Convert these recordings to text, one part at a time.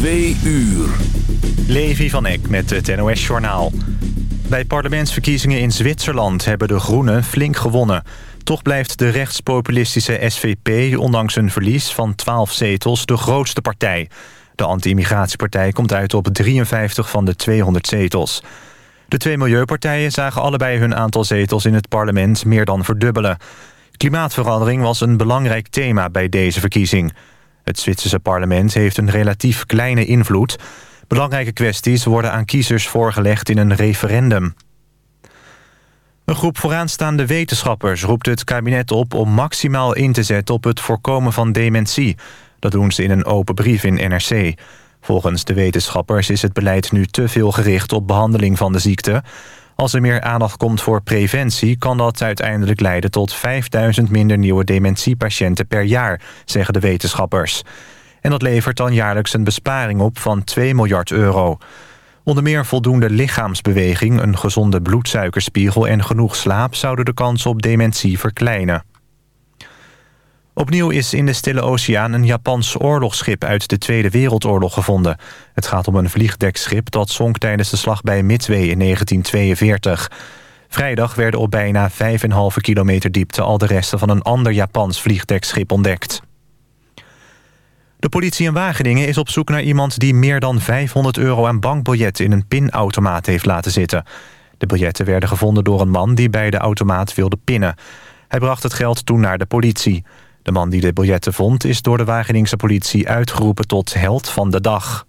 Twee uur. Levi van Eck met het NOS-journaal. Bij parlementsverkiezingen in Zwitserland hebben de Groenen flink gewonnen. Toch blijft de rechtspopulistische SVP ondanks een verlies van 12 zetels de grootste partij. De anti-immigratiepartij komt uit op 53 van de 200 zetels. De twee milieupartijen zagen allebei hun aantal zetels in het parlement meer dan verdubbelen. Klimaatverandering was een belangrijk thema bij deze verkiezing. Het Zwitserse parlement heeft een relatief kleine invloed. Belangrijke kwesties worden aan kiezers voorgelegd in een referendum. Een groep vooraanstaande wetenschappers roept het kabinet op... om maximaal in te zetten op het voorkomen van dementie. Dat doen ze in een open brief in NRC. Volgens de wetenschappers is het beleid nu te veel gericht op behandeling van de ziekte. Als er meer aandacht komt voor preventie... kan dat uiteindelijk leiden tot 5000 minder nieuwe dementiepatiënten per jaar... zeggen de wetenschappers. En dat levert dan jaarlijks een besparing op van 2 miljard euro. Onder meer voldoende lichaamsbeweging, een gezonde bloedsuikerspiegel... en genoeg slaap zouden de kans op dementie verkleinen. Opnieuw is in de Stille Oceaan een Japans oorlogsschip uit de Tweede Wereldoorlog gevonden. Het gaat om een vliegdekschip dat zonk tijdens de slag bij Midway in 1942. Vrijdag werden op bijna 5,5 kilometer diepte al de resten van een ander Japans vliegdekschip ontdekt. De politie in Wageningen is op zoek naar iemand die meer dan 500 euro aan bankbiljetten in een pinautomaat heeft laten zitten. De biljetten werden gevonden door een man die bij de automaat wilde pinnen. Hij bracht het geld toen naar de politie. De man die de biljetten vond is door de Wageningse politie uitgeroepen tot held van de dag.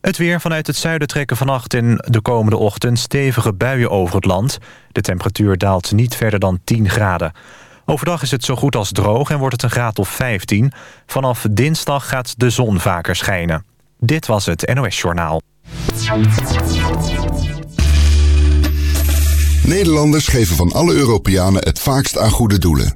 Het weer vanuit het zuiden trekken vannacht en de komende ochtend stevige buien over het land. De temperatuur daalt niet verder dan 10 graden. Overdag is het zo goed als droog en wordt het een graad of 15. Vanaf dinsdag gaat de zon vaker schijnen. Dit was het NOS Journaal. Nederlanders geven van alle Europeanen het vaakst aan goede doelen.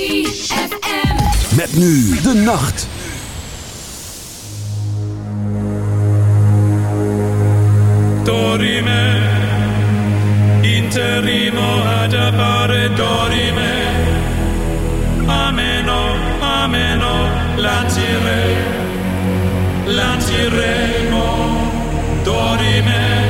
ZFM. Met nu de nacht. Dorime, interimo ad appare dorime. Ameno, ameno, lancire, lanciremo, dorime.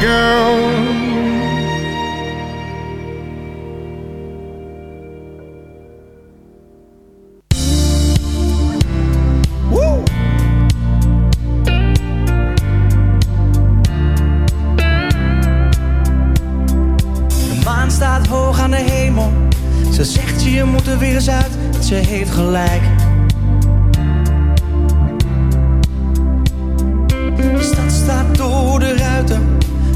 De maan staat hoog aan de hemel. Ze zegt je moet er weer eens uit. Ze heeft gelijk.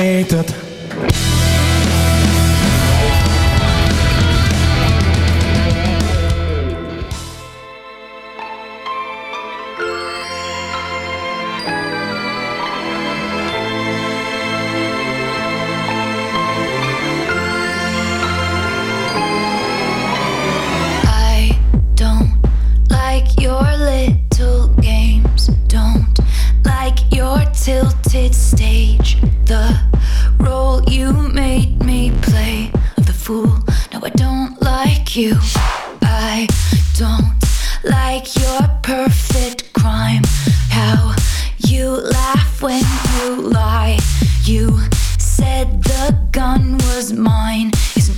Zij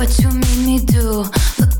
what you made me do.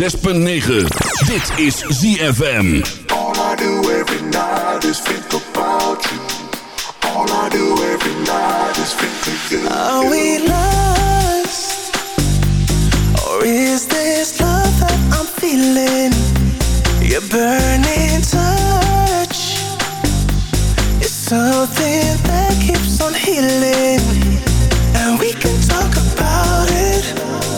106.9. Dit is ZFM. All I do every night is think about you. All I do every night is think about you. Are we lost? Or is this love that I'm feeling? Your burning touch It's something that keeps on healing. And we can talk about it.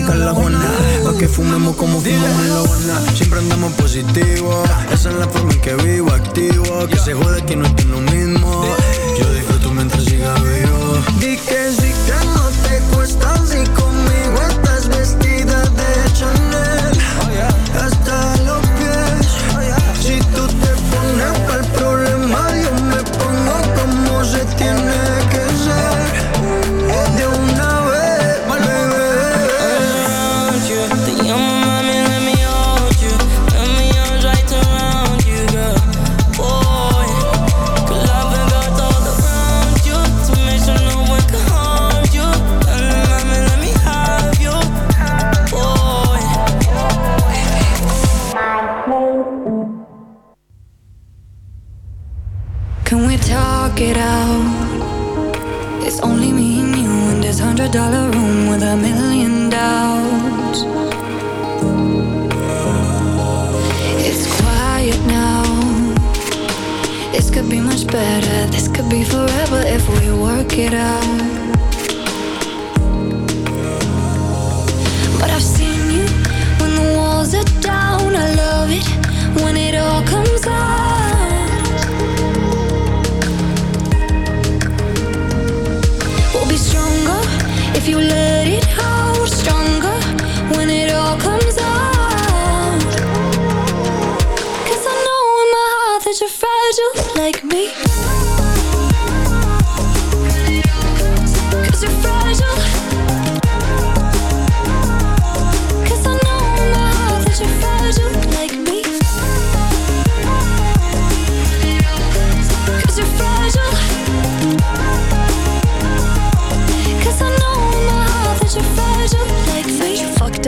única en que fumemos como fumamos en la buena Siempre andamos positivo. Esa es la forma en que vivo, activo. Que se jode que no estoy lo mismo. Yo disfruto mientras siga vivo. Di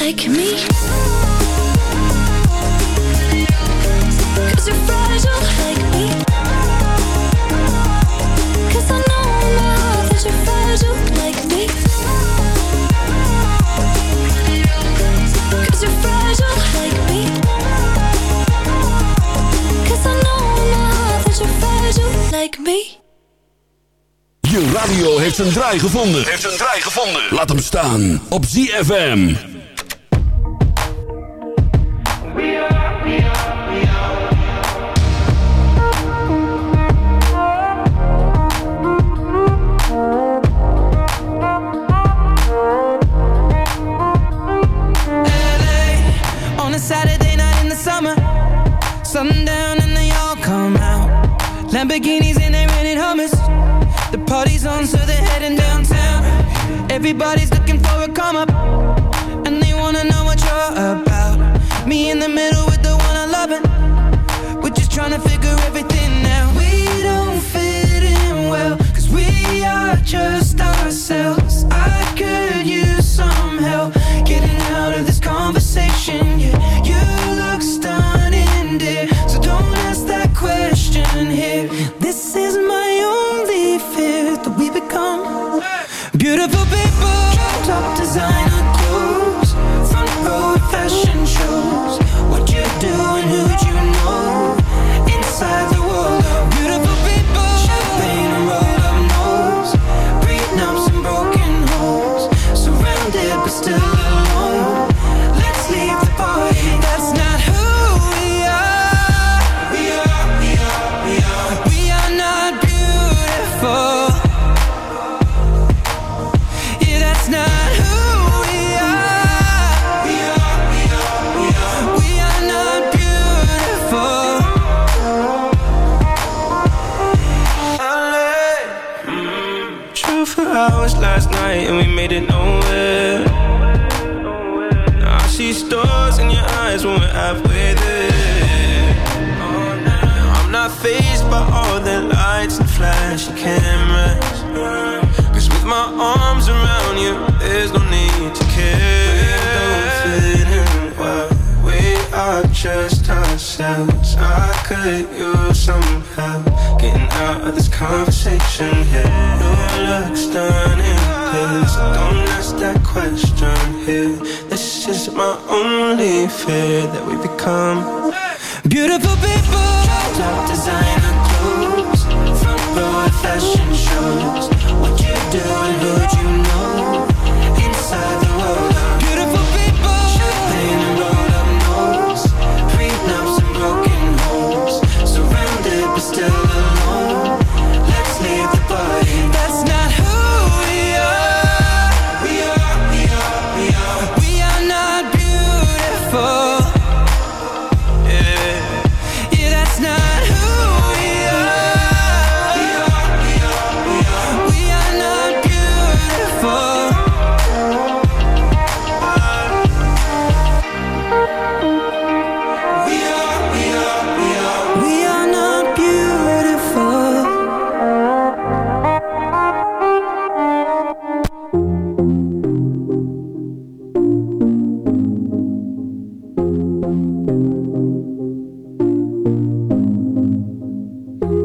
like me Cause you're fragile like me Cause I know in my heart that you're fragile like me Cause you're fragile like me Cause I know in my heart that you're fragile like me Je radio heeft een draai gevonden. Heeft een draai gevonden. Laat hem staan op ZFM. Everybody's I'm not phased by all the lights and flashy cameras. My arms around you, there's no need to care. We Don't fit in well. We are just ourselves. I could use some help getting out of this conversation here. Your looks stunning, please don't ask that question here. This is my only fear that we become Beautiful people.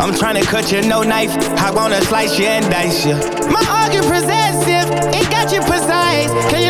I'm trying to cut you, no knife. I wanna slice you and dice you. My argument possessive, it got you precise. Can you